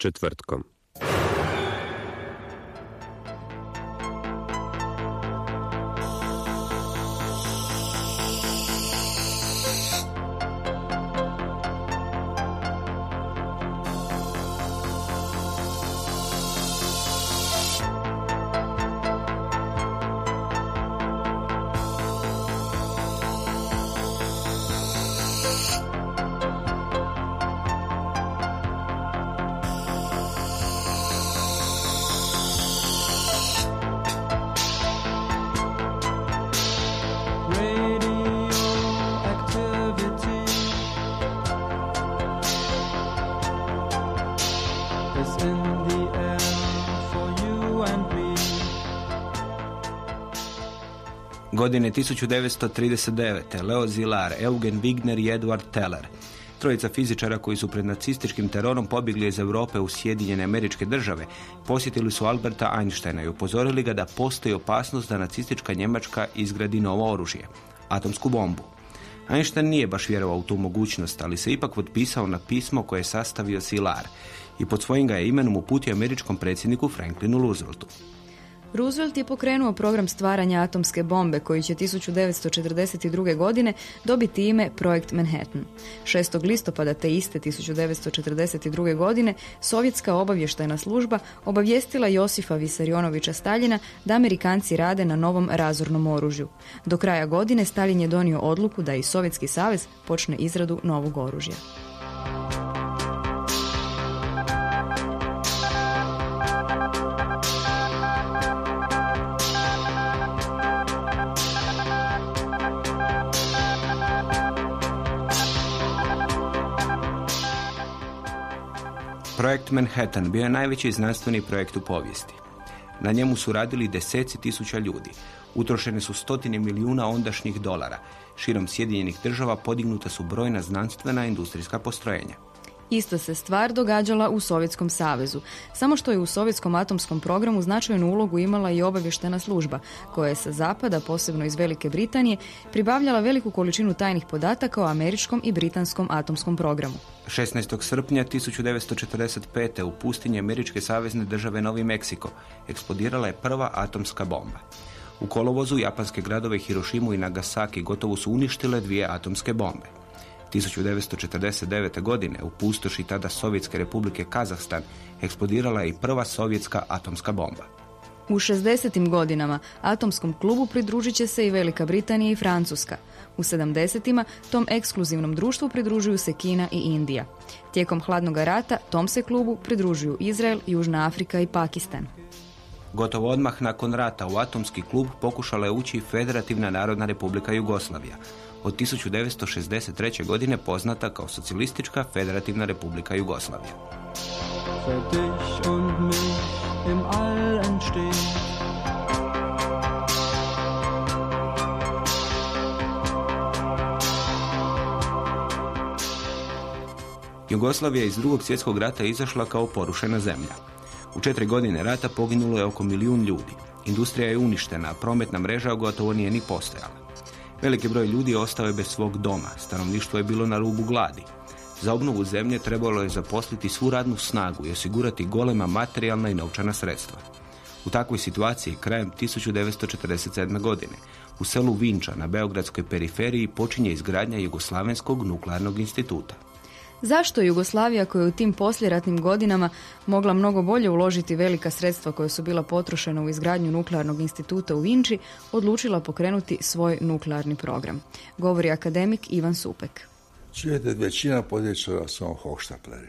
Četvrtkom. Godine 1939. Leo Zilar, Eugen Wigner i Edward Teller. Trojica fizičara koji su pred nacističkim terorom pobjegli iz Europe u Sjedinjene američke države, posjetili su Alberta Einsteina i upozorili ga da postoji opasnost da nacistička Njemačka izgradi novo oružje, atomsku bombu. Einstein nije baš vjerovao u tu mogućnost, ali se ipak potpisao na pismo koje je sastavio Silar i pod svojim ga je imenom uputio američkom predsjedniku Franklinu Rooseveltu. Roosevelt je pokrenuo program stvaranja atomske bombe koji će 1942. godine dobiti ime Projekt Manhattan. 6. listopada te iste 1942. godine Sovjetska obavještajna služba obavijestila Josifa Visarionovića Staljina da Amerikanci rade na novom razornom oružju. Do kraja godine Stalin je donio odluku da i Sovjetski savez počne izradu novog oružja. Projekt Manhattan bio je najveći znanstveni projekt u povijesti. Na njemu su radili deseci tisuća ljudi. Utrošene su stotine milijuna ondašnjih dolara. Širom Sjedinjenih država podignuta su brojna znanstvena industrijska postrojenja. Ista se stvar događala u Sovjetskom savezu, samo što je u sovjetskom atomskom programu značajnu ulogu imala i obavještena služba, koja je sa zapada, posebno iz Velike Britanije, pribavljala veliku količinu tajnih podataka o američkom i britanskom atomskom programu. 16. srpnja 1945. u pustinji Američke savezne države Novi Meksiko eksplodirala je prva atomska bomba. U kolovozu japanske gradove Hirošimu i Nagasaki gotovo su uništile dvije atomske bombe. 1949. godine u pustoši tada Sovjetske republike Kazahstan eksplodirala je i prva sovjetska atomska bomba. U 60. godinama atomskom klubu pridružit će se i Velika Britanija i Francuska. U 70. tom ekskluzivnom društvu pridružuju se Kina i Indija. Tijekom hladnog rata tom se klubu pridružuju Izrael, Južna Afrika i Pakistan. Gotovo odmah nakon rata u atomski klub pokušala je ući Federativna narodna republika Jugoslavija, od 1963. godine poznata kao Socijalistička federativna republika Jugoslavija. Jugoslavija iz drugog svjetskog rata izašla kao porušena zemlja. U četiri godine rata poginulo je oko milijun ljudi. Industrija je uništena, a prometna mreža gotovo nije ni postojala. Veliki broj ljudi ostao je bez svog doma, stanovništvo je bilo na rubu gladi. Za obnovu zemlje trebalo je zaposliti svu radnu snagu i osigurati golema materijalna i novčana sredstva. U takvoj situaciji krajem 1947. godine u selu Vinča na Beogradskoj periferiji počinje izgradnja Jugoslavenskog nuklearnog instituta. Zašto Jugoslavija koja je u tim posljeratnim godinama mogla mnogo bolje uložiti velika sredstva koja su bila potrošena u izgradnju nuklearnog instituta u Vinči, odlučila pokrenuti svoj nuklearni program? Govori akademik Ivan Supek. Čujete, većina podjećava samo hohštapleri.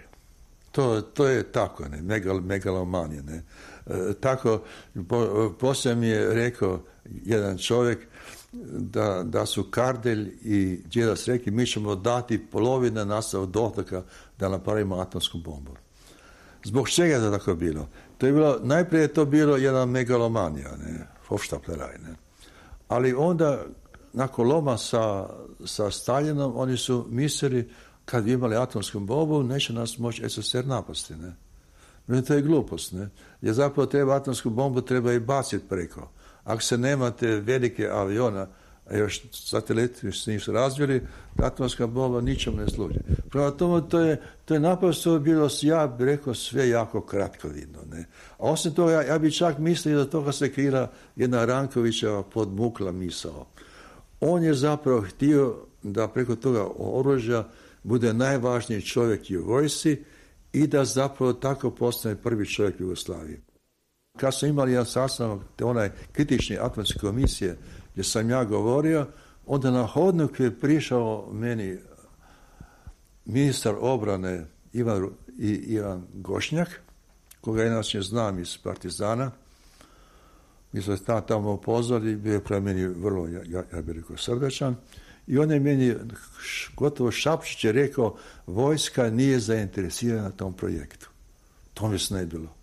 To, to je tako, ne, Megal, megalomanije, ne. E, tako, po, poslije mi je rekao jedan čovjek da, da su Kardelj i Djedas rekli mi ćemo dati polovina nastavu dohotka da napravimo atomsku bombu. Zbog čega je to tako bilo? To je bilo, najprije je to bilo jedna megalomanija, ne, Hofstapleraj, ne. Ali onda, nakon loma sa, sa Staljinom, oni su mislili, kad bi imali atomsku bombu, neće nas moći SSR napasti, ne. To je glupost, ne. Jer zapravo treba atomsku bombu treba i baciti preko. Ako se nemate velike aviona, a još sateliti s njim su razvili, atomska bomba ničemu ne služi. Prema tome, to je, to je naprosto bilo, ja bih rekao, sve jako kratkovidno. Ne? A osim toga, ja, ja bih čak mislio da toga se krila jedna Rankovićeva podmukla misao. On je zapravo htio da preko toga oružja bude najvažniji čovjek u vojsi i da zapravo tako postane prvi čovjek u Jugoslaviji. Kad smo imali jedan sastanak, te onaj kritični atomske komisije, gdje sam ja govorio, onda na hodniku je prišao meni ministar obrane Ivan, i, Ivan Gošnjak, koga inače znam iz Partizana. Mi smo tamo pozvali, bio je prema meni vrlo, ja, ja bih rekao, srdečan. I on je meni gotovo šapčiće rekao, vojska nije zainteresirana na tom projektu. To mi se ne bilo.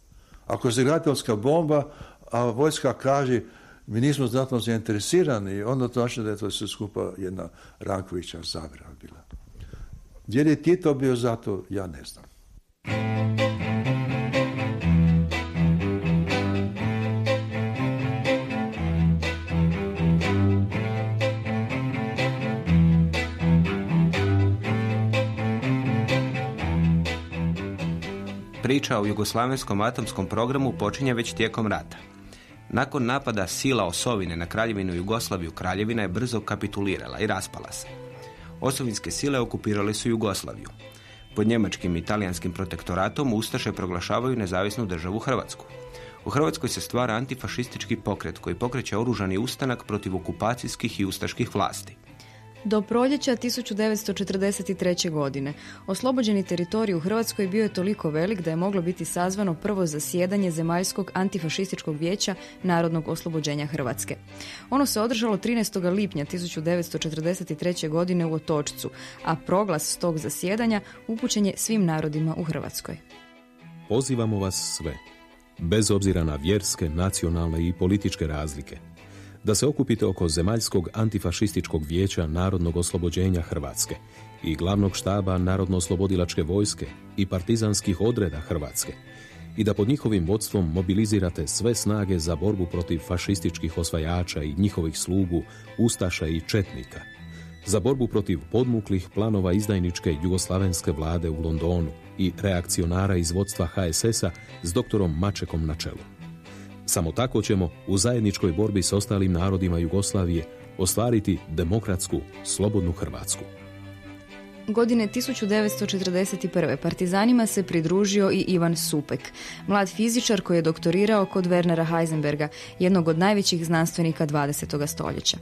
Ako se atomska bomba, a vojska kaže mi nismo znatno zainteresirani, onda to znači da je to sve skupa jedna Rankovića zavira bila. Je Tito bio zato, ja ne znam. Priča o jugoslavenskom atomskom programu počinje već tijekom rata. Nakon napada sila Osovine na kraljevinu Jugoslaviju, kraljevina je brzo kapitulirala i raspala se. Osovinske sile okupirale su Jugoslaviju. Pod njemačkim i italijanskim protektoratom Ustaše proglašavaju nezavisnu državu Hrvatsku. U Hrvatskoj se stvara antifašistički pokret koji pokreće oružani ustanak protiv okupacijskih i ustaških vlasti. Do proljeća 1943. godine oslobođeni teritorij u Hrvatskoj bio je toliko velik da je moglo biti sazvano prvo zasjedanje Zemaljskog antifašističkog vijeća Narodnog oslobođenja Hrvatske. Ono se održalo 13. lipnja 1943. godine u Otočcu, a proglas tog zasjedanja upućen je svim narodima u Hrvatskoj. Pozivamo vas sve, bez obzira na vjerske, nacionalne i političke razlike, da se okupite oko Zemaljskog antifašističkog vijeća Narodnog oslobođenja Hrvatske i glavnog štaba Narodno-oslobodilačke vojske i partizanskih odreda Hrvatske i da pod njihovim vodstvom mobilizirate sve snage za borbu protiv fašističkih osvajača i njihovih slugu, ustaša i četnika, za borbu protiv podmuklih planova izdajničke jugoslavenske vlade u Londonu i reakcionara iz vodstva HSS-a s doktorom Mačekom na čelu. Samo tako ćemo u zajedničkoj borbi s ostalim narodima Jugoslavije ostvariti demokratsku, slobodnu Hrvatsku. Godine 1941. partizanima se pridružio i Ivan Supek, mlad fizičar koji je doktorirao kod Wernera Heisenberga, jednog od najvećih znanstvenika 20. stoljeća.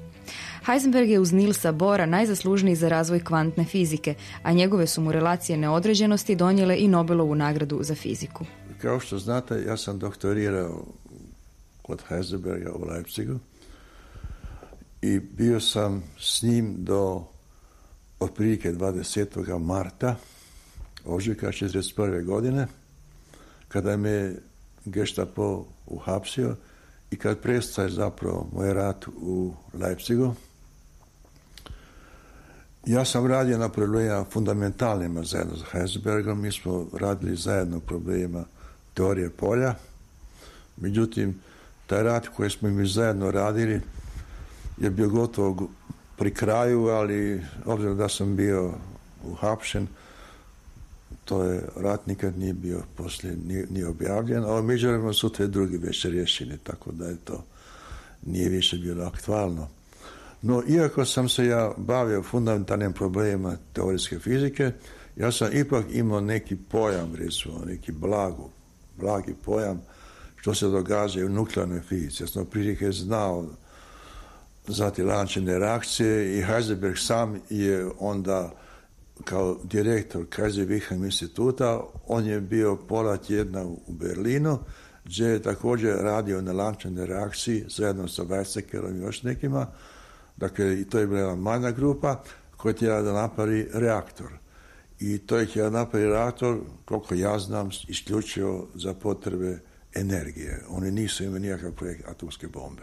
Heisenberg je uz Nilsa Bora najzaslužniji za razvoj kvantne fizike, a njegove su mu relacije neodređenosti donijele i Nobelovu nagradu za fiziku. Kao što znate, ja sam doktorirao kod Heisenberga u Leipzigu i bio sam s njim do otprilike 20. marta ožujka 1941. godine kada me Gestapo uhapsio i kad prestaje zapravo moj rat u Leipzigu ja sam radio na problemima fundamentalnima zajedno s Heisenbergom. Mi smo radili zajedno problemima teorije polja. Međutim, taj rad koji smo mi zajedno radili je bio gotovo pri kraju, ali obzirom da sam bio uhapšen, to je rat nikad nije bio poslije, nije, objavljen, a međuvremeno su te drugi već riješeni, tako da je to nije više bilo aktualno. No, iako sam se ja bavio fundamentalnim problemima teorijske fizike, ja sam ipak imao neki pojam, recimo, neki blagu, blagi pojam što se događa u nuklearnoj fizici. Ja sam prilike znao za te lančane reakcije i Heisenberg sam je onda kao direktor Kaiser Wilhelm instituta, on je bio pola tjedna u Berlinu, gdje je također radio na lančanoj reakciji zajedno sa Weizsäckerom i još nekima. Dakle, i to je bila manja grupa koja je htjela da napravi reaktor. I to je htjela napravi reaktor, koliko ja znam, isključio za potrebe energije. Oni nisu imali nikakav projekt atomske bombe.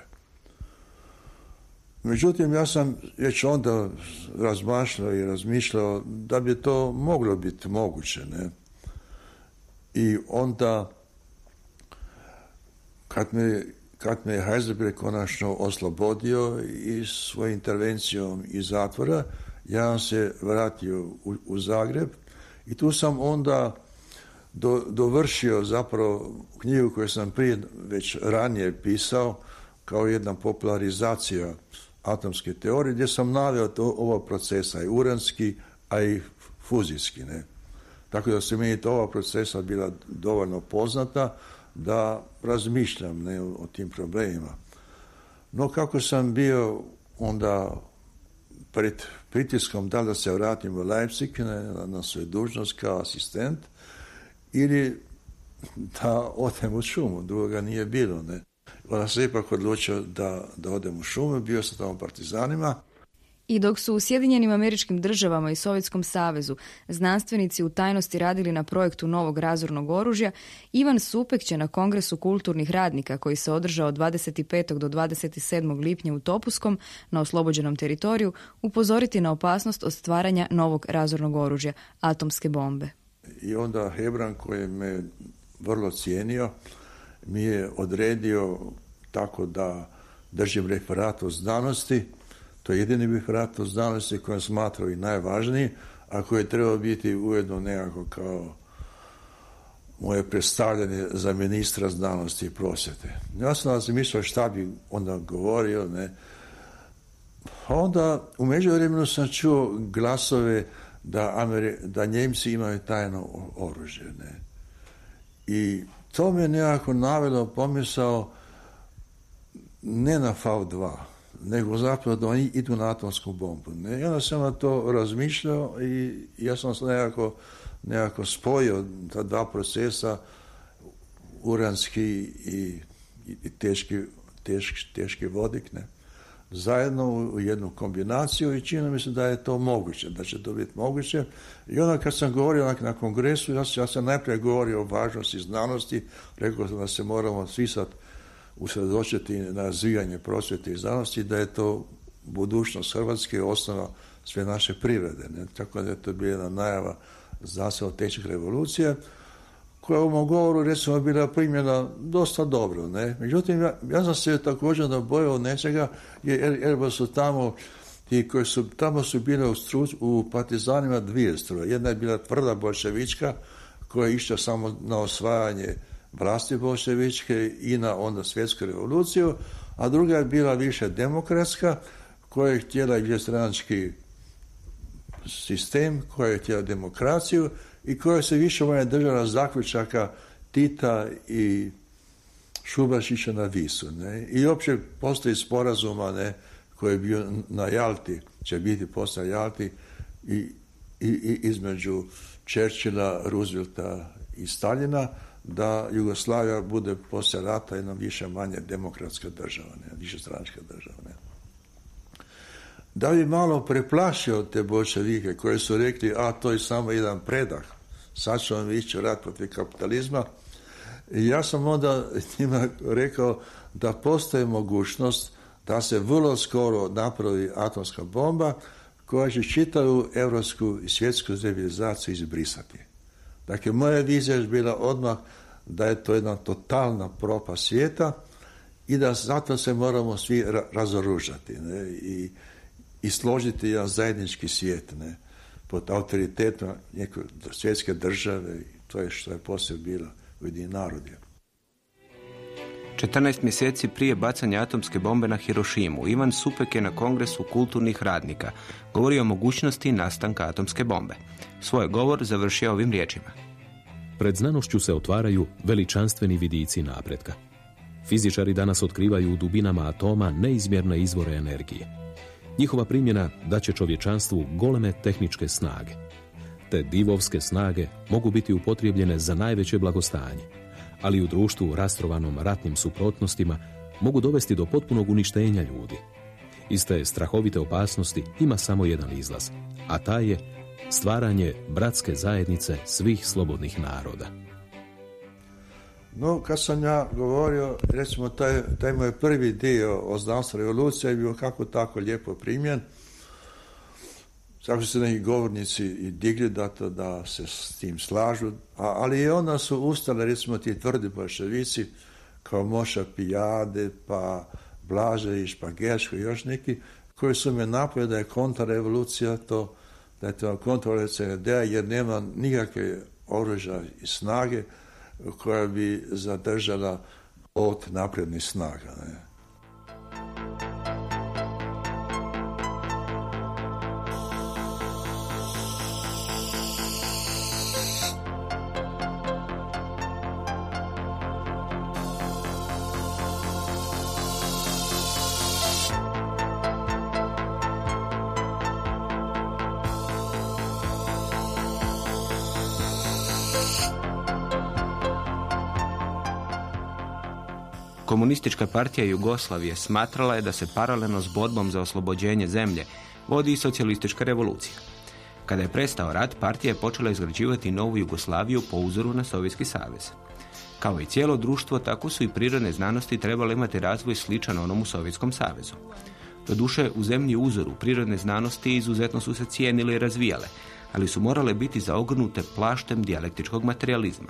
Međutim, ja sam već onda razmašljao i razmišljao da bi to moglo biti moguće. Ne? I onda, kad me, kad me Heisenberg konačno oslobodio i svojom intervencijom iz zatvora, ja sam se vratio u, u Zagreb i tu sam onda do, dovršio zapravo knjigu koju sam prije već ranije pisao kao jedna popularizacija atomske teorije gdje sam naveo to, ovo procesa i uranski, a i fuzijski. Ne? Tako da se meni to ova procesa bila dovoljno poznata da razmišljam ne, o tim problemima. No kako sam bio onda pred pritiskom da da se vratim u Leipzig ne, na svoju dužnost kao asistent ili da odem u šumu, drugoga nije bilo. Ne. Onda se ipak odlučio da, da odem u šumu, bio sam tamo partizanima. I dok su u Sjedinjenim američkim državama i Sovjetskom savezu znanstvenici u tajnosti radili na projektu novog razornog oružja, Ivan Supek će na Kongresu kulturnih radnika koji se održao od 25. do 27. lipnja u Topuskom na oslobođenom teritoriju upozoriti na opasnost od stvaranja novog razornog oružja, atomske bombe. I onda Hebran koji me vrlo cijenio, mi je odredio tako da držim referat o znanosti, to je jedini referat o znanosti koji smatrao i najvažniji, a koji je trebao biti ujedno nekako kao moje predstavljanje za ministra znanosti i prosvjete. Ja sam razmišljao šta bi onda govorio, ne. Onda u međuvremenu sam čuo glasove da, Ameri da Njemci imaju tajno oružje. Ne. I to me nekako navelo pomisao ne na V2, nego zapravo da oni idu na atomsku bombu. Ne? I onda sam na to razmišljao i ja sam se nekako, nekako spojio ta dva procesa, uranski i, i teški, teški, teški vodik, ne? Zajedno u jednu kombinaciju i čini mi se da je to moguće, da će to biti moguće. I onda kad sam govorio na, kongresu, ja, ja sam najprije govorio o važnosti znanosti, rekao sam da se moramo svi sad usredočiti na razvijanje prosvjete i znanosti, da je to budućnost Hrvatske osnova sve naše privrede. Ne? Tako da je to bila jedna najava znanstveno tečnih revolucija koja u mom govoru recimo bila primjena dosta dobro. Ne? Međutim, ja, ja sam se također nabojao nečega jer, jer su tamo ti koji su, tamo su bile u, stru, u partizanima dvije struje. Jedna je bila tvrda bolševička koja je išla samo na osvajanje vlasti bolševičke i na onda svjetsku revoluciju, a druga je bila više demokratska koja je htjela stranački sistem, koja je htjela demokraciju i koja se više moja držala zaključaka Tita i Šubašića na Visu. Ne? I uopće postoji sporazuma ne, koji je bio na Jalti, će biti posle Jalti i, i, i između Čerčila, Roosevelta i Staljina, da Jugoslavija bude poslije rata jedna više manje demokratska država, ne, više stranačka država. Ne. Da bi malo preplašio te bolševike koji su rekli, a to je samo jedan predah, sad ćemo ići rat protiv kapitalizma, i ja sam onda njima rekao da postoji mogućnost da se vrlo skoro napravi atomska bomba koja će čitavu evropsku i svjetsku civilizaciju izbrisati. Dakle, moja vizija je bila odmah da je to jedna totalna propa svijeta i da zato se moramo svi razoružati ne? I, i složiti jedan zajednički svijet ne? Pod autoritetom neke svjetske države i to je što je poslije bila Ujedinjeni narodi. 14 mjeseci prije bacanja atomske bombe na Hirošimu, Ivan Supek je na kongresu kulturnih radnika govorio o mogućnosti nastanka atomske bombe. Svoj govor završio ovim riječima. Pred znanošću se otvaraju veličanstveni vidici napretka. Fizičari danas otkrivaju u dubinama atoma neizmjerne izvore energije. Njihova primjena daće čovječanstvu goleme tehničke snage. Te divovske snage mogu biti upotrijebljene za najveće blagostanje, ali u društvu rastrovanom ratnim suprotnostima mogu dovesti do potpunog uništenja ljudi. Iz te strahovite opasnosti ima samo jedan izlaz, a taj je stvaranje bratske zajednice svih slobodnih naroda. No, kad sam ja govorio, recimo, taj, taj moj prvi dio o znanstvenoj revolucije je bio kako tako lijepo primjen. Tako su se neki govornici i digli da, to, da se s tim slažu, a, ali i onda su ustale, recimo, ti tvrdi bolševici, kao Moša Pijade, pa Blaže i Špagerško i još neki, koji su me napoje da je kontrarevolucija to, da je to kontrarevolucija ideja, jer nema nikakve oružja i snage, koja bi zadržala od naprednih snaga. Ne. Komunistička partija Jugoslavije smatrala je da se paralelno s bodbom za oslobođenje zemlje vodi i socijalistička revolucija. Kada je prestao rat, partija je počela izgrađivati novu Jugoslaviju po uzoru na Sovjetski savez. Kao i cijelo društvo, tako su i prirodne znanosti trebale imati razvoj sličan onom u Sovjetskom savezu. Doduše, u zemlji uzoru prirodne znanosti izuzetno su se cijenile i razvijale, ali su morale biti zaogrnute plaštem dijalektičkog materializma.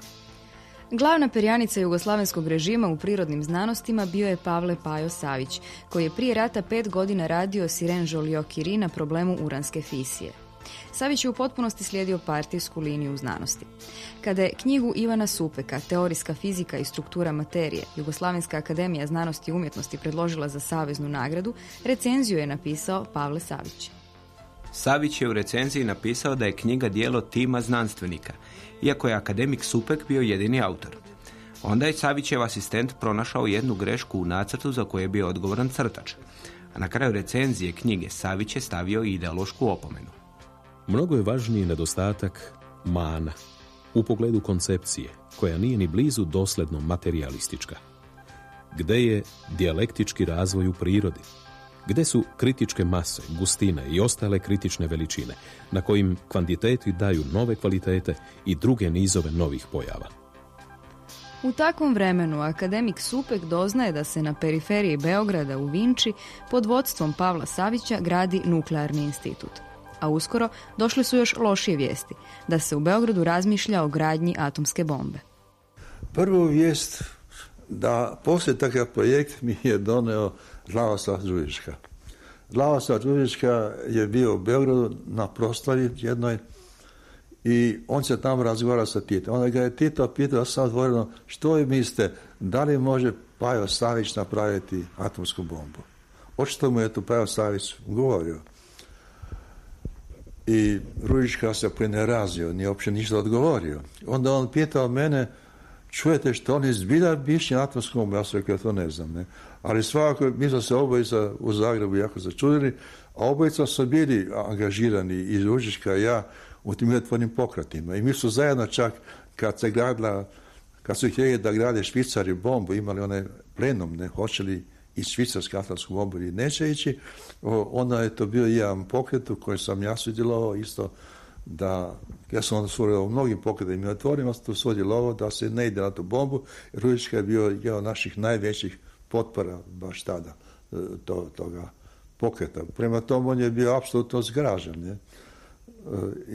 Glavna perjanica jugoslavenskog režima u prirodnim znanostima bio je Pavle Pajo Savić, koji je prije rata pet godina radio Siren Joliot-Curie na problemu uranske fisije. Savić je u potpunosti slijedio partijsku liniju u znanosti. Kada je knjigu Ivana Supeka, Teorijska fizika i struktura materije, Jugoslavenska akademija znanosti i umjetnosti predložila za saveznu nagradu, recenziju je napisao Pavle Savić. Savić je u recenziji napisao da je knjiga dijelo tima znanstvenika, iako je akademik Supek bio jedini autor. Onda je Savićev asistent pronašao jednu grešku u nacrtu za koju je bio odgovoran crtač. A na kraju recenzije knjige Savić je stavio i ideološku opomenu. Mnogo je važniji nedostatak mana u pogledu koncepcije, koja nije ni blizu dosledno materialistička. Gde je dijalektički razvoj u prirodi? Gde su kritičke mase, gustine i ostale kritične veličine, na kojim kvantiteti daju nove kvalitete i druge nizove novih pojava? U takvom vremenu akademik Supek doznaje da se na periferiji Beograda u Vinči pod vodstvom Pavla Savića gradi nuklearni institut. A uskoro došle su još lošije vijesti, da se u Beogradu razmišlja o gradnji atomske bombe. Prvu vijest da poslije takav projekt mi je doneo Zlavoslav Đujiška. Zlavoslav Đujiška je bio u Beogradu na proslavi jednoj i on se tamo razgovara sa Titom. Onda ga je Tito pitao sad otvoreno što vi mislite, da li može Pajo Savić napraviti atomsku bombu? Očito mu je tu Pajo Savić govorio. I Ružička se prenerazio, nije uopće ništa odgovorio. Onda on pitao mene, čujete što on je zbilja mišljen atomskom bombu? Ja sam rekao, ja to ne znam. Ne? Ali svakako, mi smo se obojica u Zagrebu jako začudili, a obojica su bili angažirani i Ružička i ja u tim mirotvornim pokratima. I mi su zajedno čak, kad se gradila, kad su htjeli da grade Švicari bombu, imali one plenum, ne, hoće li i švicarska atomsku bombu ili neće ići, onda je to bio jedan pokret u kojem sam ja sudjelovao isto da, ja sam onda sudjelovao u mnogim pokretima mirotvorima, sam sudjelovao da se ne ide na tu bombu, jer Ružička je bio jedan od naših najvećih potpora baš tada e, to, toga pokreta. Prema tomu on je bio apsolutno zgražen. Ne? E,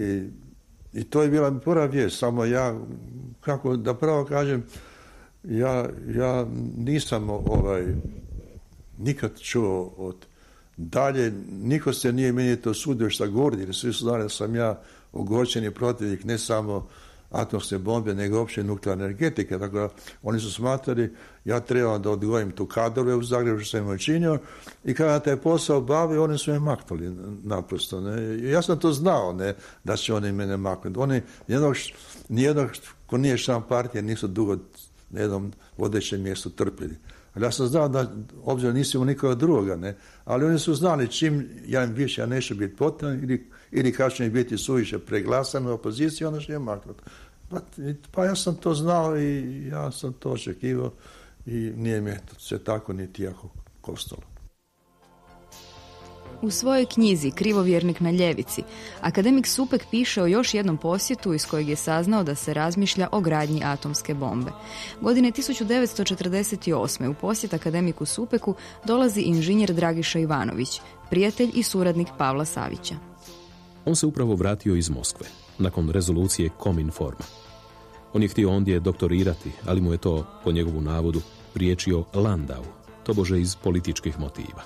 I, I to je bila prva vijest, samo ja, kako da pravo kažem, ja, ja nisam ovaj, nikad čuo od dalje, niko se nije meni to sudio šta govori, jer svi su znali da sam ja ogorčeni protivnik ne samo atomske bombe, nego uopće nuklearne energetike. Tako da oni su smatrali, ja trebam da odgojim tu kadrove u Zagrebu, što sam učinio, i kada taj posao bavi, oni su me maknuli naprosto. Ne. Ja sam to znao, ne, da će oni mene maknuti. Oni, nijednog, nijednog ko nije član partije, nisu dugo na jednom vodećem mjestu trpili. Ali ja sam znao da, obzirom nisi nikoga drugoga, ne, ali oni su znali čim ja im više, ja neću biti potreban ili, ili kad će biti suviše preglasan u opoziciji, onda će je maknuti. Pa, pa ja sam to znao i ja sam to očekivao i nije mi se tako niti jako kostalo. U svojoj knjizi Krivovjernik na ljevici, akademik Supek piše o još jednom posjetu iz kojeg je saznao da se razmišlja o gradnji atomske bombe. Godine 1948. u posjet akademiku Supeku dolazi inženjer Dragiša Ivanović, prijatelj i suradnik Pavla Savića. On se upravo vratio iz Moskve, nakon rezolucije Kominforma. On je htio ondje doktorirati, ali mu je to, po njegovu navodu, priječio Landau, tobože iz političkih motiva.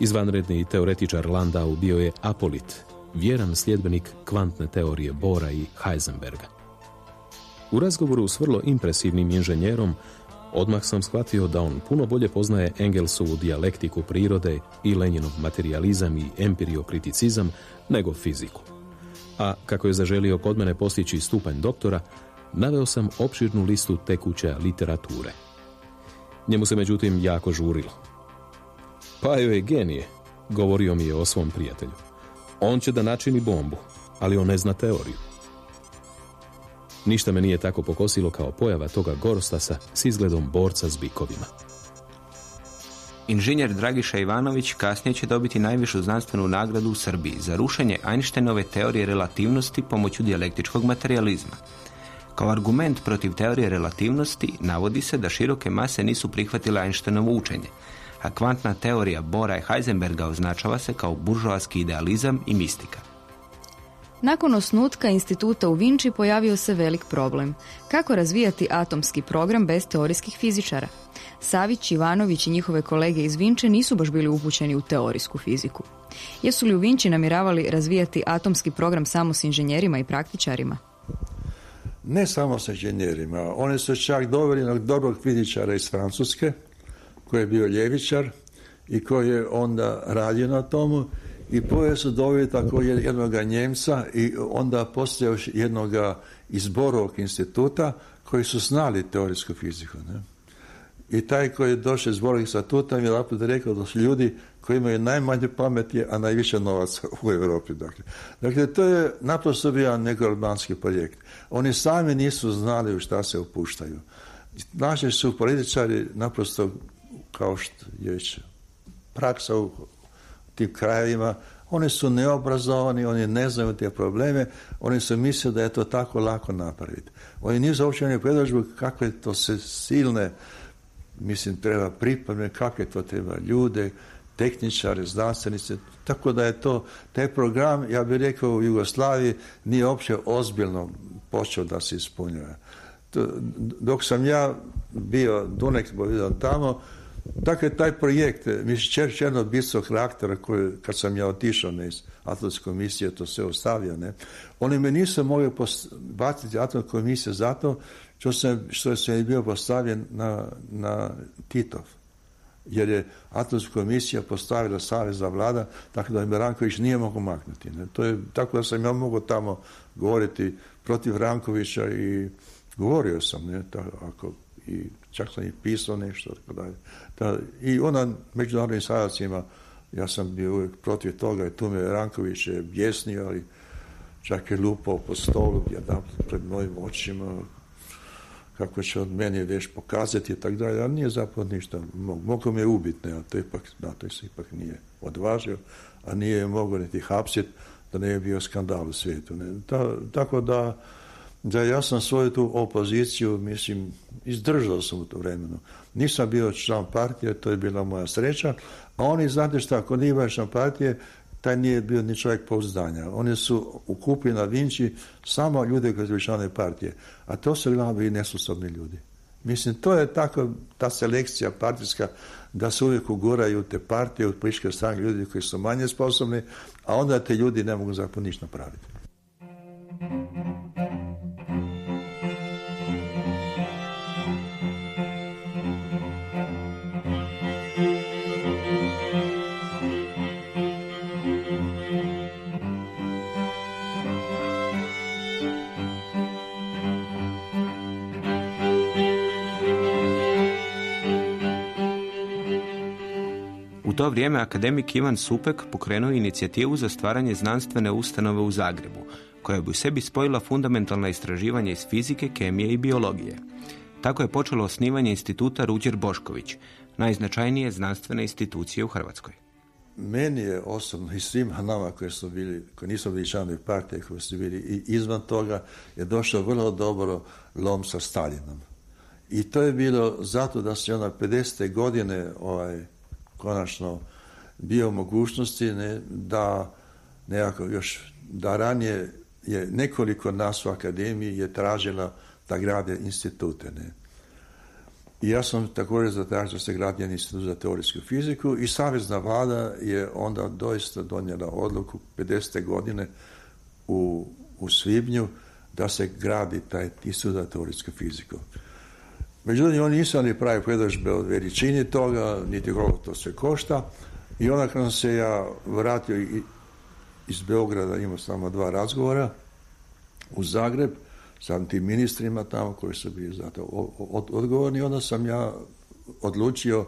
Izvanredni teoretičar Landau bio je apolit, vjeran sljedbenik kvantne teorije Bora i Heisenberga. U razgovoru s vrlo impresivnim inženjerom odmah sam shvatio da on puno bolje poznaje Engelsovu dijalektiku prirode i Leninov materializam i empiriokriticizam nego fiziku. A kako je zaželio kod mene postići stupanj doktora, naveo sam opširnu listu tekuće literature. Njemu se međutim jako žurilo. Pa joj je genije, govorio mi je o svom prijatelju. On će da načini bombu, ali on ne zna teoriju. Ništa me nije tako pokosilo kao pojava toga Gorostasa s izgledom borca s bikovima. Inženjer Dragiša Ivanović kasnije će dobiti najvišu znanstvenu nagradu u Srbiji za rušenje Einsteinove teorije relativnosti pomoću dijalektičkog materializma. Kao argument protiv teorije relativnosti navodi se da široke mase nisu prihvatile Einsteinovo učenje, a kvantna teorija Bora i Heisenberga označava se kao buržoaski idealizam i mistika. Nakon osnutka instituta u Vinči pojavio se velik problem. Kako razvijati atomski program bez teorijskih fizičara? Savić, Ivanović i njihove kolege iz Vinče nisu baš bili upućeni u teorijsku fiziku. Jesu li u Vinči namiravali razvijati atomski program samo s inženjerima i praktičarima? Ne samo s inženjerima. Oni su čak doveli jednog dobrog fizičara iz Francuske, koji je bio ljevičar i koji je onda radio na tomu i poje su doveli tako jednog Njemca i onda poslije još jednog iz Borovog instituta koji su znali teorijsku fiziku. Ne? I taj koji je došao iz Borovog instituta mi je laput rekao da su ljudi koji imaju najmanje pameti, a najviše novaca u Europi. Dakle, dakle to je naprosto bio negorbanski projekt. Oni sami nisu znali u šta se upuštaju. Naši su političari naprosto kao što je praksa u tim krajevima, oni su neobrazovani, oni ne znaju te probleme, oni su mislili da je to tako lako napraviti. Oni nisu uopće ne predlažu kakve to se silne, mislim, treba pripreme, kakve to treba ljude, tehničare, znanstvenice, tako da je to, taj program, ja bih rekao u Jugoslaviji, nije uopće ozbiljno počeo da se ispunjava. Dok sam ja bio Dunek vidio tamo, Dakle, taj projekt, mislim, jedno bistog karaktera koji, kad sam ja otišao iz Atlantske komisije, to sve ostavio, ne, oni me nisu mogli baciti Atlantske komisije zato što sam, što sam bio postavljen na, na Titov. Jer je Atlantska komisija postavila za vlada, tako da me Ranković nije mogao maknuti. Ne. To je, tako da sam ja mogao tamo govoriti protiv Rankovića i govorio sam, ne, tako, ako, i čak sam i pisao nešto, tako dalje. Da, I ona međunarodnim sadacima, ja sam bio uvijek protiv toga i tu me Ranković je bjesnio, ali čak je lupao po stolu jedan pred mojim očima kako će od mene već pokazati i tako dalje, ali nije zapravo ništa. Mogu me ubiti, a to ipak, da, to se ipak nije odvažio, a nije mogao niti hapsiti da ne je bio skandal u svijetu. Ne. tako da, da ja sam svoju tu opoziciju, mislim, izdržao sam u to vremenu. Nisam bio član partije, to je bila moja sreća, a oni, znate šta, ako nije član partije, taj nije bio ni čovjek pouzdanja. Oni su ukupili na Vinči samo ljude koji su članovi partije, a to su glavni i nesposobni ljudi. Mislim, to je tako, ta selekcija partijska, da se uvijek uguraju te partije od političke strane ljudi koji su manje sposobni, a onda te ljudi ne mogu zapravo ništa napraviti. U to vrijeme akademik Ivan Supek pokrenuo inicijativu za stvaranje znanstvene ustanove u Zagrebu, koja bi u sebi spojila fundamentalna istraživanja iz fizike, kemije i biologije. Tako je počelo osnivanje instituta Ruđer Bošković, najznačajnije znanstvene institucije u Hrvatskoj. Meni je osobno i svima nama koji su bili, koji nisu bili članovi partije, koji su bili i izvan toga, je došao vrlo dobro lom sa Stalinom. I to je bilo zato da se ona 50. godine ovaj, konačno bio mogućnosti ne, da nekako još, da ranije je nekoliko nas u akademiji je tražila da grade institute. Ne. I ja sam također zatražio da se gradi institut za teorijsku fiziku i Savezna vlada je onda doista donijela odluku 50. godine u, u svibnju da se gradi taj institut za teorijsku fiziku. Međutim, oni nisu ni pravi predložbe o veličini toga, niti koliko to sve košta. I onda kad se ja vratio iz Beograda, imao samo dva razgovora u Zagreb, sa tim ministrima tamo koji su bili za to odgovorni, onda sam ja odlučio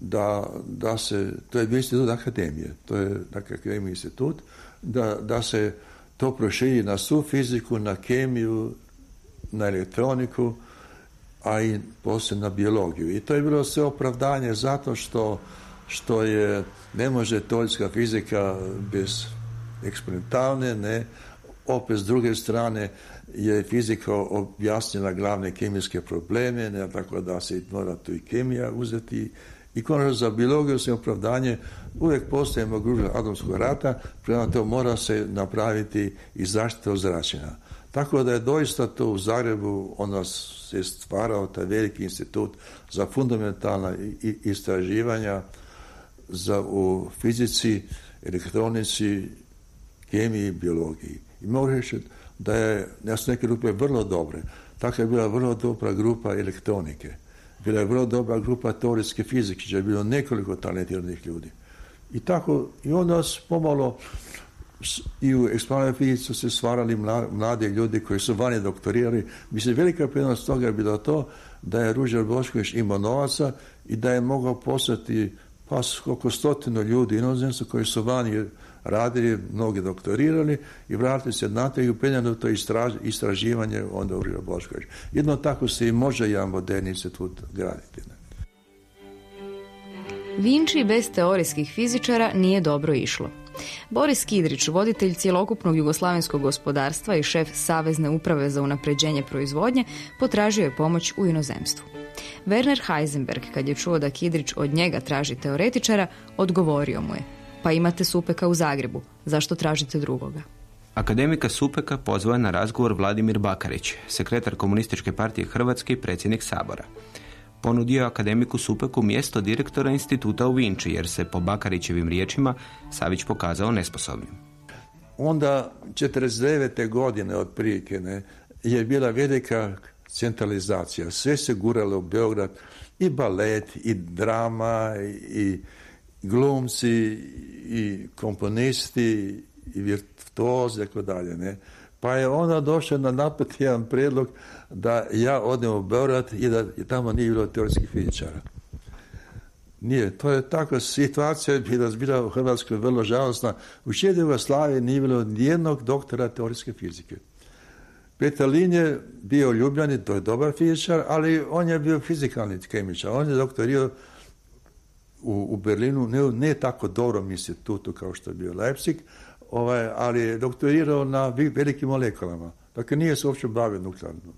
da, da se, to je institut akademije, to je dakle, akademijski institut, da, da se to proširi na svu fiziku, na kemiju, na elektroniku, a i na biologiju. I to je bilo sve opravdanje zato što, što je, ne može teorijska fizika bez eksperimentalne, ne, opet s druge strane je fizika objasnila glavne kemijske probleme, ne, tako da se mora tu i kemija uzeti. I konačno za biologiju se opravdanje uvijek postoje mogućnost atomskog rata, prema to mora se napraviti i zaštita ozračenja. Tako da je doista to u Zagrebu onda se stvarao taj veliki institut za fundamentalna istraživanja za u fizici, elektronici, kemiji i biologiji. I mogu reći da je, ja su neke grupe vrlo dobre. Tako je bila vrlo dobra grupa elektronike. Bila je vrlo dobra grupa teorijske fizike, je bilo nekoliko talentiranih ljudi. I tako, i onda pomalo i u eksperimentalnoj fizici su se stvarali mladi ljudi koji su vani doktorirali. Mislim, velika prednost toga je bilo to da je Ružer Bošković imao novaca i da je mogao poslati pa oko stotinu ljudi inozemstva koji su vani radili, mnogi doktorirali i vratili se na to i upenjeno to istraživanje onda u Bošković. Jedno tako se i može jedan moderni institut graditi. Ne? Vinči bez teorijskih fizičara nije dobro išlo. Boris Kidrić, voditelj cjelokupnog jugoslavenskog gospodarstva i šef Savezne uprave za unapređenje proizvodnje, potražio je pomoć u inozemstvu. Werner Heisenberg, kad je čuo da Kidrić od njega traži teoretičara, odgovorio mu je pa imate Supeka u Zagrebu, zašto tražite drugoga? Akademika Supeka pozvao na razgovor Vladimir Bakarić, sekretar Komunističke partije Hrvatske i predsjednik Sabora. Ponudio akademiku Supeku mjesto direktora instituta u Vinči, jer se po Bakarićevim riječima Savić pokazao nesposobnim. Onda 49. godine otprilike ne, je bila velika centralizacija. Sve se guralo u Beograd, i balet, i drama, i glumci i komponisti i virtuozi i tako dalje. Ne? Pa je onda došao na napad jedan prijedlog da ja odem u Beograd i da tamo nije bilo teorijskih fizičara. Nije, to je tako situacija bila, bila u Hrvatskoj vrlo žalostna. U Čede Jugoslavije nije bilo nijednog doktora teorijske fizike. Petalin je bio ljubljani, to je dobar fizičar, ali on je bio fizikalni kemičar. On je doktorio u, u Berlinu, ne, ne tako dobrom institutu kao što je bio Leipzig, ovaj, ali je doktorirao na velikim molekulama. Dakle, nije se uopće bavio nuklearnom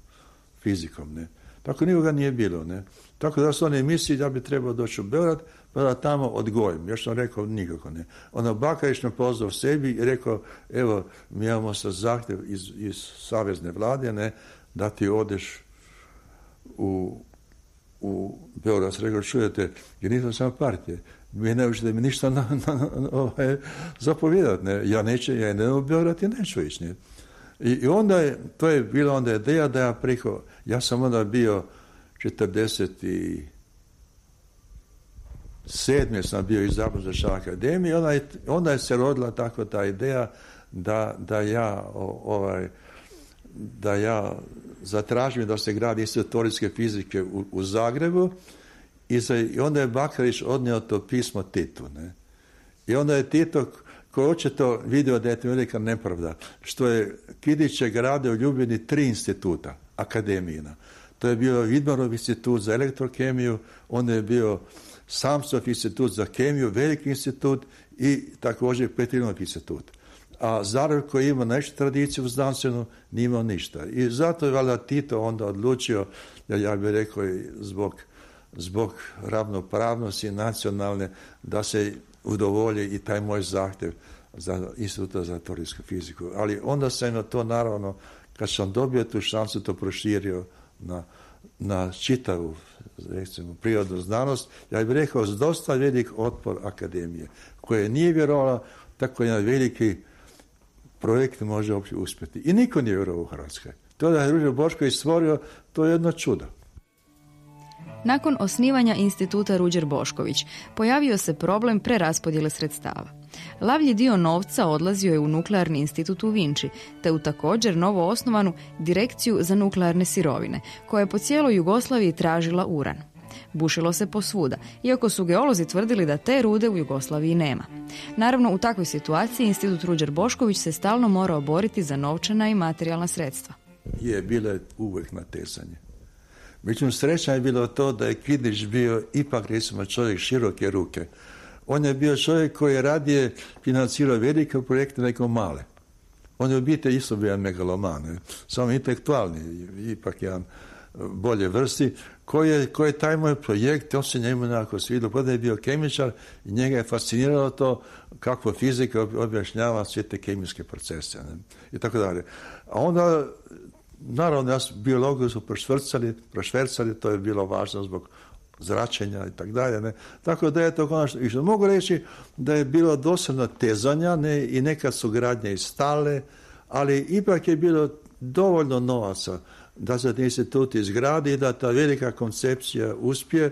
fizikom. Ne. Tako nikoga nije bilo. Ne. Tako da su oni mislili da bi trebao doći u Beograd, pa da tamo odgojim. Još sam rekao nikako ne. Ono Bakarić me pozvao sebi i rekao, evo, mi imamo sa zahtjev iz, iz Savezne vlade, ne, da ti odeš u u Beograd rekao, čujete, ja nisam sam partije, vi ne možete mi ništa na, na, ovaj, zapovjedat, ne? ja neće, ja ne u Beograd i neću ići, ne? I, I, onda je, to je bila onda ideja da ja priko, ja sam onda bio 47. sam bio izabran za član akademije, onda je, onda je se rodila tako ta ideja da, da ja ovaj, da ja zatražim da se gradi institut fizike u, u Zagrebu I, za, I onda je Bakarić odnio to pismo Titu. Ne? I onda je Tito, koji očito vidio da je to velika nepravda, što je Kidić je gradio u Ljubljeni tri instituta, akademijina. To je bio Vidmarov institut za elektrokemiju, onda je bio Samsov institut za kemiju, veliki institut i također Petrinov institut. A Zarev koji ima nešto tradiciju znanstvenu, nije imao ništa. I zato je valjda Tito onda odlučio, ja, bih rekao zbog, zbog ravnopravnosti nacionalne, da se udovolji i taj moj zahtjev za instituta za teorijsku fiziku. Ali onda sam na to naravno, kad sam dobio tu šansu, to proširio na, na čitavu recimo, prirodnu znanost, ja bih rekao s dosta velik otpor akademije, koje nije vjerovala tako jedan veliki projekt može uopće uspjeti. I niko nije vjerovao u Hrvatskoj. To da je Ružo Bošković stvorio, to je jedno čudo. Nakon osnivanja instituta Ruđer Bošković pojavio se problem preraspodjele sredstava. Lavlji dio novca odlazio je u Nuklearni institut u Vinči, te u također novo osnovanu Direkciju za nuklearne sirovine, koja je po cijeloj Jugoslaviji tražila uran. Bušilo se posvuda, iako su geolozi tvrdili da te rude u Jugoslaviji nema. Naravno, u takvoj situaciji Institut Ruđer Bošković se stalno morao boriti za novčana i materijalna sredstva. Je bile uvijek natezanje. Međutim, sreća je bilo to da je Kidić bio ipak, recimo, čovjek široke ruke. On je bio čovjek koji je radije financirao velike projekte nego male. On je u biti isto bio megaloman, samo intelektualni, ipak jedan bolje vrsti, koji je, koji je taj moj projekt, on se njemu nekako svidio, pa je bio kemičar i njega je fasciniralo to kako fizika objašnjava sve te kemijske procese ne? i tako dalje. A onda Naravno, ja biologiju su prošvrcali, prošvercali, to je bilo važno zbog zračenja i tako dalje. Ne? Tako da je to konačno išlo. Mogu reći da je bilo dosadno tezanja ne? i nekad su gradnje i stale, ali ipak je bilo dovoljno novaca da se institut izgradi i da ta velika koncepcija uspije.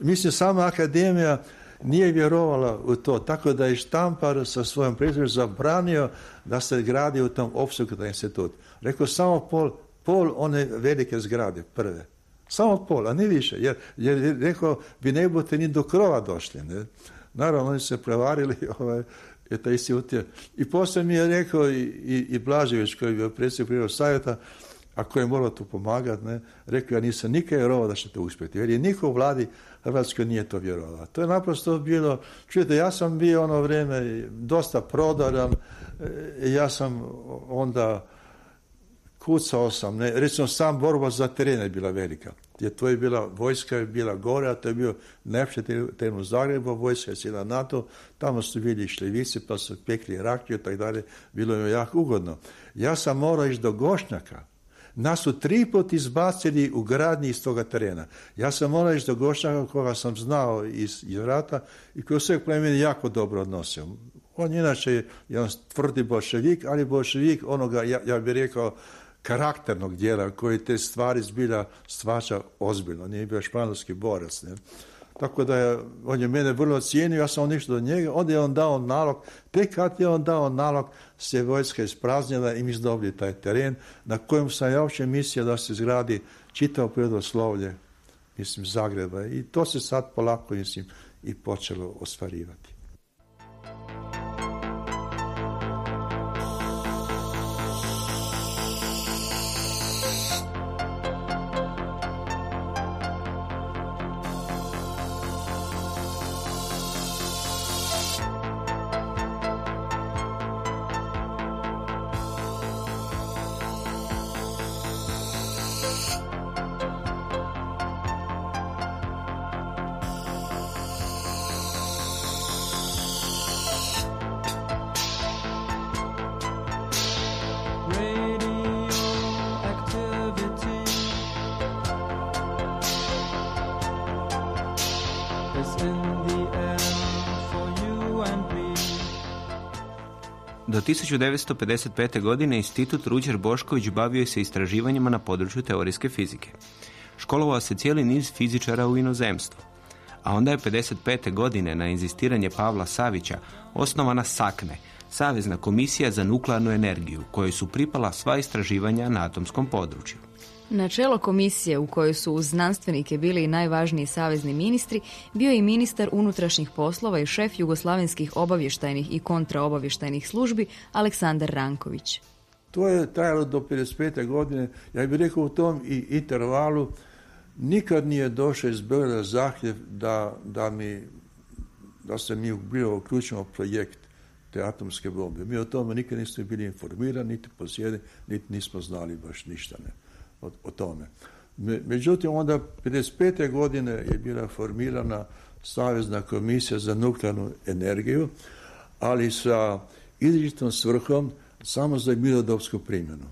Mislim, sama akademija nije vjerovala u to, tako da je Štampar sa svojom prijateljom zabranio da se gradi u tom opsuku institut. Rekao samo pol, pol one velike zgrade, prve. Samo pol, a ne više. Jer, jer rekao, vi ne ni do krova došli. Ne? Naravno, oni se prevarili, ovaj, je taj isti utje. I poslije mi je rekao i, i, i Blažević, koji je bio predsjednik savjeta, a koji je morao tu pomagati, ne, rekao ja nisam nikad vjerovao da ćete uspjeti. Jer je niko u vladi Hrvatskoj nije to vjerovao. To je naprosto bilo, čujete, ja sam bio ono vrijeme dosta prodaran, e, ja sam onda kucao sam, ne, recimo sam borba za teren je bila velika. Jer to je bila, vojska je bila gore, a to je bio najpše teren u Zagrebu, vojska je sjela NATO, tamo su bili šljevici, pa su pekli rakiju i tako dalje, bilo je jako ugodno. Ja sam morao ići do Gošnjaka, nas su tri put izbacili u gradnji iz toga terena. Ja sam morao ići do Gošnjaka koga sam znao iz, iz rata i koji se plemeni jako dobro odnosio. On inače je jedan tvrdi bolševik, ali bolševik onoga, ja, ja bih rekao, karakternog dijela koji te stvari zbilja stvača ozbiljno. Nije bio španjolski borac. Ne? Tako da je, on je mene vrlo cijenio, ja sam ništa do njega, onda je on dao nalog, tek kad je on dao nalog, se vojska ispraznila i mi zdobili taj teren na kojem sam ja uopće mislio da se izgradi čitavo prirodoslovlje, mislim, Zagreba. I to se sad polako, mislim, i počelo ostvarivati. Do 1955. godine institut Ruđer Bošković bavio se istraživanjima na području teorijske fizike. Školovao se cijeli niz fizičara u inozemstvu. A onda je 55. godine na inzistiranje Pavla Savića osnovana SAKNE, Savezna komisija za nuklearnu energiju, kojoj su pripala sva istraživanja na atomskom području. Na čelo komisije u kojoj su uz znanstvenike bili i najvažniji savezni ministri bio i ministar unutrašnjih poslova i šef jugoslavenskih obavještajnih i kontraobavještajnih službi Aleksandar Ranković. To je trajalo do 55. godine. Ja bih rekao u tom i intervalu nikad nije došao iz Beograda zahtjev da, da, mi, da se mi bilo uključimo projekt te atomske bombe. Mi o tome nikad nismo bili informirani, niti posjedi, niti nismo znali baš ništa ne, o, tome. Međutim, onda 55. godine je bila formirana Savezna komisija za nuklearnu energiju, ali sa izričitom svrhom samo za mirnodopsku primjenu.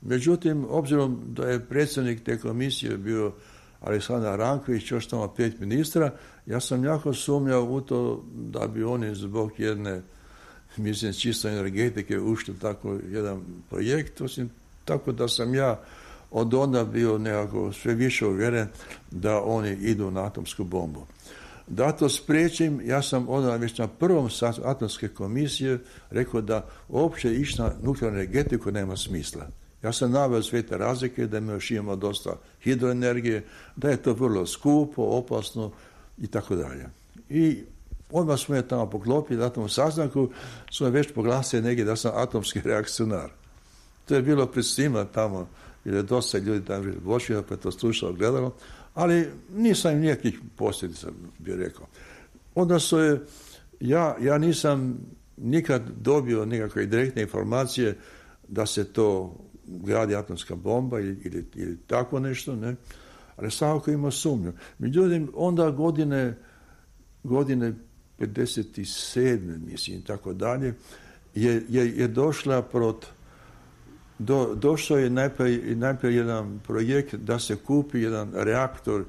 Međutim, obzirom da je predsjednik te komisije bio Aleksandar Ranković, još tamo pet ministra, ja sam jako sumnjao u to da bi oni zbog jedne, mislim, čisto energetike ušli tako jedan projekt, osim tako da sam ja od onda bio nekako sve više uvjeren da oni idu na atomsku bombu. Da to spriječim, ja sam onda već na prvom satu atomske komisije rekao da uopće ići na nuklearnu energetiku nema smisla. Ja sam naveo sve te razlike, da mi još imamo dosta hidroenergije, da je to vrlo skupo, opasno i tako dalje. I odmah smo je tamo poklopili na tom sastanku, su već poglasili negdje da sam atomski reakcionar. To je bilo pred svima tamo, jer je dosta ljudi tamo bošio, pa to slušalo, gledalo, ali nisam im nijakih posljedica, bi rekao. Onda su je, ja, ja nisam nikad dobio nikakve direktne informacije da se to gradi atomska bomba ili, ili, ili tako nešto, ne? ali svakako ima sumnju. Međutim, onda godine, godine 57. mislim, tako dalje, je, je, je došla prot, do, došao je najprije, najprije jedan projekt da se kupi jedan reaktor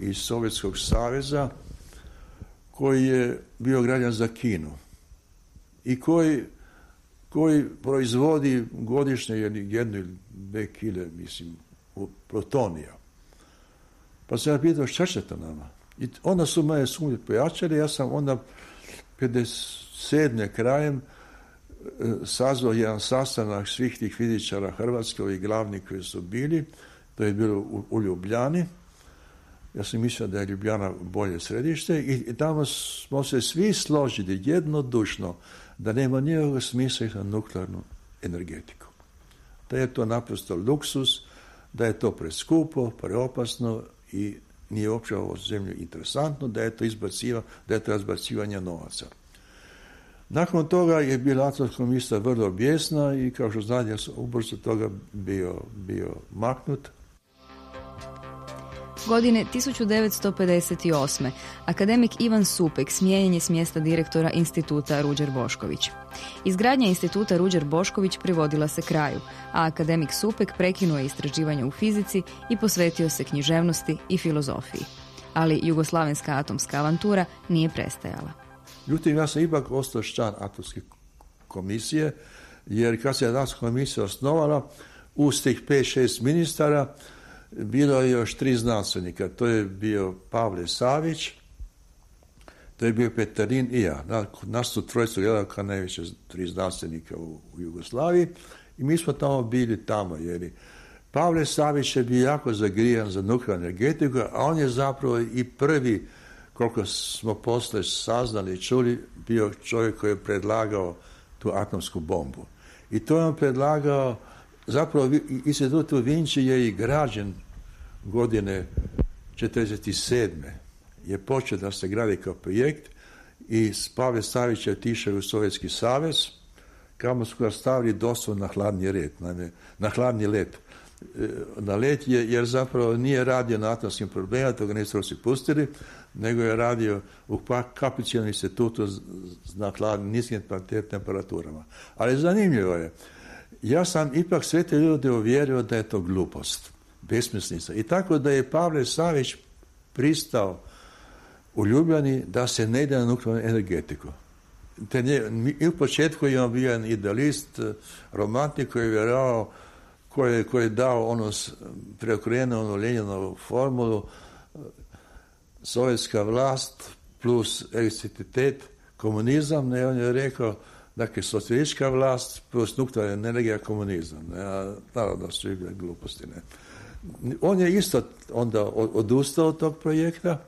iz Sovjetskog saveza koji je bio građan za Kinu i koji koji proizvodi godišnje jednu ili dve kile, mislim, protonija. Pa sam ja pitao šta će to nama? I onda su moje sumnje pojačali, ja sam onda 57. krajem sazvao jedan sastanak svih tih fizičara Hrvatske, ovih glavni koji su bili, to je bilo u, u Ljubljani, ja sam mislio da je Ljubljana bolje središte i tamo smo se svi složili jednodušno da nema nikakvog smisla za nuklearnu energetiku. Da je to naprosto luksus, da je to preskupo, preopasno i nije uopće ovo zemlju interesantno, da je to izbaciva, da je to razbacivanje novaca. Nakon toga je bila komisija vrlo bijesna i kao što znate, ja sam ubrzo toga bio, bio maknut, Godine 1958. akademik Ivan Supek smijenjen je s mjesta direktora instituta Ruđer Bošković. Izgradnja instituta Ruđer Bošković privodila se kraju, a akademik Supek prekinuo je istraživanje u fizici i posvetio se književnosti i filozofiji. Ali jugoslavenska atomska avantura nije prestajala. Ljutim, ja sam ipak ostao član atomske komisije, jer kad se atomska komisija osnovala, uz tih 5-6 ministara, bilo je još tri znanstvenika. To je bio Pavle Savić, to je bio Petarin i ja. Nas su trojicu gledali kao najviše tri znanstvenika u, u, Jugoslaviji i mi smo tamo bili tamo, jer Pavle Savić je bio jako zagrijan za nuklearnu energetiku, a on je zapravo i prvi, koliko smo posle saznali i čuli, bio čovjek koji je predlagao tu atomsku bombu. I to je on predlagao, zapravo institut u Vinči je i građen godine 47. je počeo da se gradi kao projekt i Pave Savić je otišao u Sovjetski savez, kamo su ga stavili doslovno na hladni red, naime, na hladni let. E, na let je, jer zapravo nije radio na atomskim problemima, to ga nisu pustili, nego je radio u kapicijalnom institutu na hladnim, niskim temperaturama. Ali zanimljivo je, ja sam ipak sve te ljude uvjerio da je to glupost besmislica. I tako da je Pavle Savić pristao u Ljubljani da se ne ide na nuklearnu energetiku. I u početku je on bio jedan idealist, romantik koji je vjerovao, koji je, dao ono preokrenu ono Leninovu formulu sovjetska vlast plus elektricitet, komunizam, ne, on je rekao dakle socijalistička vlast plus nuklearna energija komunizam. Ne, naravno su gluposti, ne. On je isto onda odustao od tog projekta.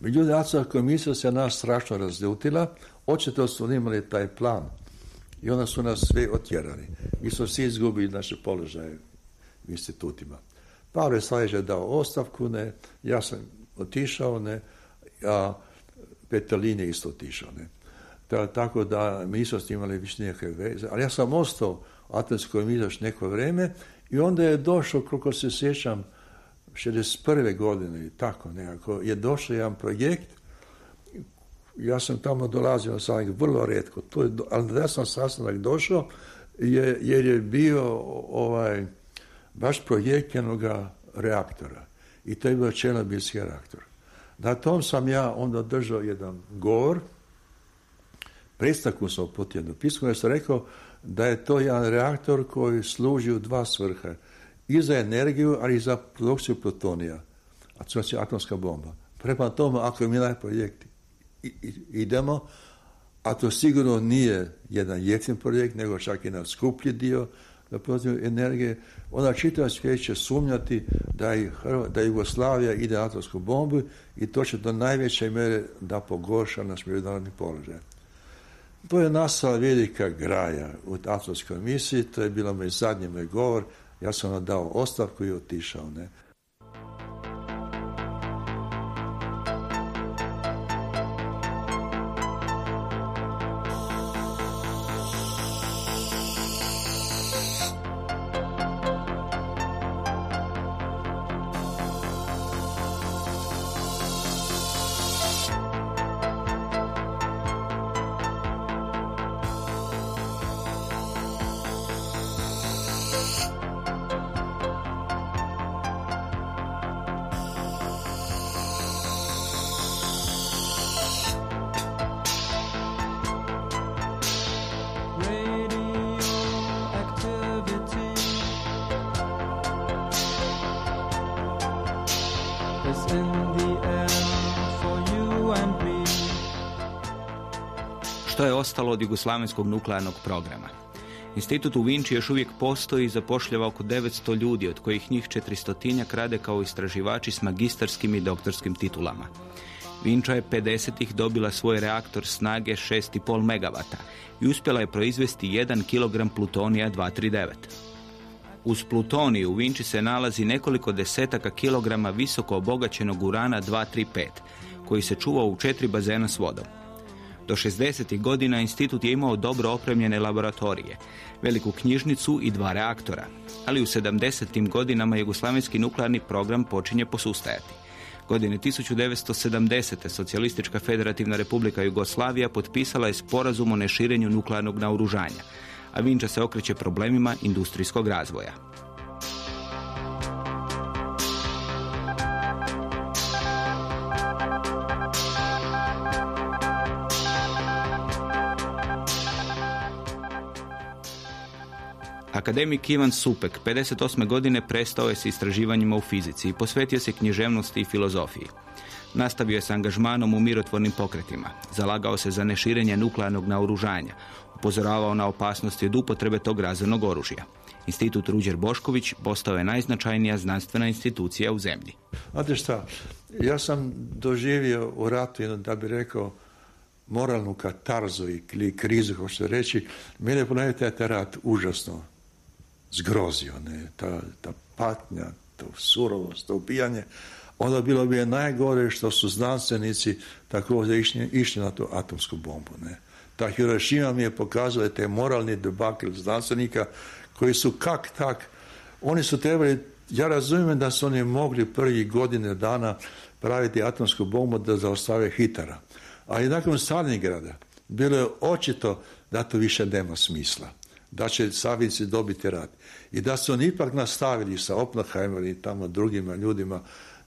Međutim, nacionalna komisija se nas strašno razljutila. Očito su imali taj plan. I onda su nas sve otjerali. Mi smo svi izgubili naše položaje u institutima. Pavle Slavić je dao ostavku, ne, ja sam otišao, ne, a Petelin je isto otišao, ne. tako da mi nismo s imali više nikakve veze, ali ja sam ostao u Atenskoj još neko vrijeme i onda je došao, koliko se sjećam, 61. godine i tako nekako, je došao jedan projekt, ja sam tamo dolazio sam vrlo redko, to je, ali da sam sastanak došao, je, jer je bio ovaj, baš projekt jednoga reaktora. I to je bio Čelabinski reaktor. Na tom sam ja onda držao jedan govor, predstavku sam uputio jednu pismu, jer sam rekao da je to jedan reaktor koji služi u dva svrhe. I za energiju, ali i za produkciju plutonija. A to znači atomska bomba. Prema tome, ako mi naj projekt idemo, a to sigurno nije jedan jeftin projekt, nego čak i jedan skuplji dio, da protiv energije, onda čitav svijet će sumnjati da, je da Jugoslavija ide atomsku bombu i to će do najveće mjere da pogorša naš međunarodni položaj. To je nastala velika graja u atomskoj misiji, to je bilo moj zadnji moj govor, ja sam dao ostavku i otišao. Ne? Što je ostalo od jugoslavenskog nuklearnog programa? Institut u Vinči još uvijek postoji i zapošljava oko 900 ljudi, od kojih njih 400 rade kao istraživači s magistarskim i doktorskim titulama. Vinča je 50-ih dobila svoj reaktor snage 6,5 MW i uspjela je proizvesti 1 kg plutonija 239. Uz plutoniju u Vinči se nalazi nekoliko desetaka kilograma visoko obogaćenog urana 235, koji se čuva u četiri bazena s vodom. Do 60. godina institut je imao dobro opremljene laboratorije, veliku knjižnicu i dva reaktora, ali u 70. godinama jugoslavenski nuklearni program počinje posustajati. Godine 1970. Socijalistička federativna republika Jugoslavija potpisala je sporazum o neširenju nuklearnog naoružanja, a Vinča se okreće problemima industrijskog razvoja. Akademik Ivan Supek 58. godine prestao je s istraživanjima u fizici i posvetio se književnosti i filozofiji. Nastavio je s angažmanom u mirotvornim pokretima, zalagao se za neširenje nuklearnog naoružanja, upozoravao na opasnosti od upotrebe tog razornog oružja. Institut Ruđer Bošković postao je najznačajnija znanstvena institucija u zemlji. Znate šta, ja sam doživio u ratu, da bi rekao, moralnu katarzu i krizu, što reći, mene je taj rat užasno zgrozio, ne, ta, ta patnja, to surovost, to ubijanje, onda bilo bi je najgore što su znanstvenici također išli, išli na tu atomsku bombu. Ne. Ta Hiroshima mi je pokazala te moralni debakl znanstvenika koji su kak tak, oni su trebali, ja razumijem da su oni mogli prvi godine dana praviti atomsku bombu da zaostave Hitara. Ali nakon Stalingrada bilo je očito da to više nema smisla da će savjenici dobiti rad. I da su oni ipak nastavili sa Oppenheimer i tamo drugima ljudima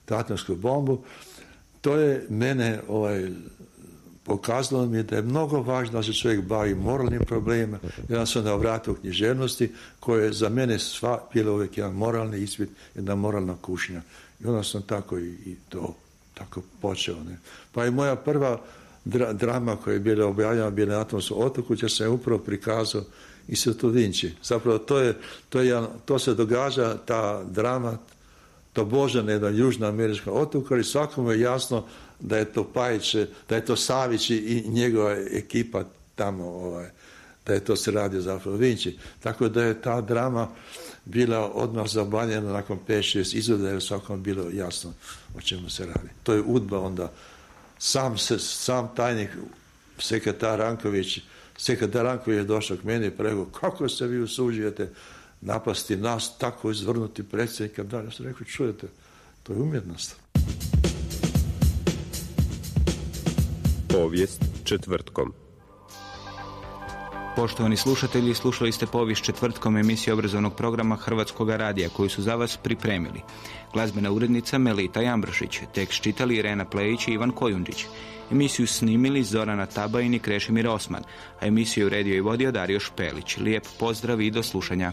atomsku bombu, to je mene ovaj, pokazalo mi je da je mnogo važno da se čovjek bavi moralnim problemima. Ja sam na vratu književnosti koje je za mene sva bilo uvijek jedan moralni ispit, jedna moralna kušnja. I onda sam tako i, i to tako počeo. Ne. Pa i moja prva drama koja je bila objavljena bila na tom otoku, će se upravo prikazao i su to Vinci. Zapravo to, je, to, je, jedan- to se događa, ta drama, to Božan jedna južna američka otoka i svakome je jasno da je to Pajić, da je to Savić i- njegova ekipa tamo, ovaj, da je to se radi zapravo Vinci. Tako da je ta drama bila odmah zabavljena nakon 5-6 izvoda jer svakom bilo jasno o čemu se radi. To je udba onda sam, se, sam tajnik sekretar Ranković sekretar Ranković je došao k meni i rekao kako se vi usuđujete napasti nas tako izvrnuti predsjednika da ja sam rekao čujete to je umjetnost Povijest četvrtkom. Poštovani slušatelji, slušali ste povijest četvrtkom emisije obrazovnog programa Hrvatskog radija koju su za vas pripremili. Glazbena urednica Melita Jambrošić, tekst čitali Irena Plejić i Ivan Kojundžić. Emisiju snimili Zorana Tabajin i Krešimir Osman, a emisiju redio i vodio Dario Špelić. Lijep pozdrav i do slušanja.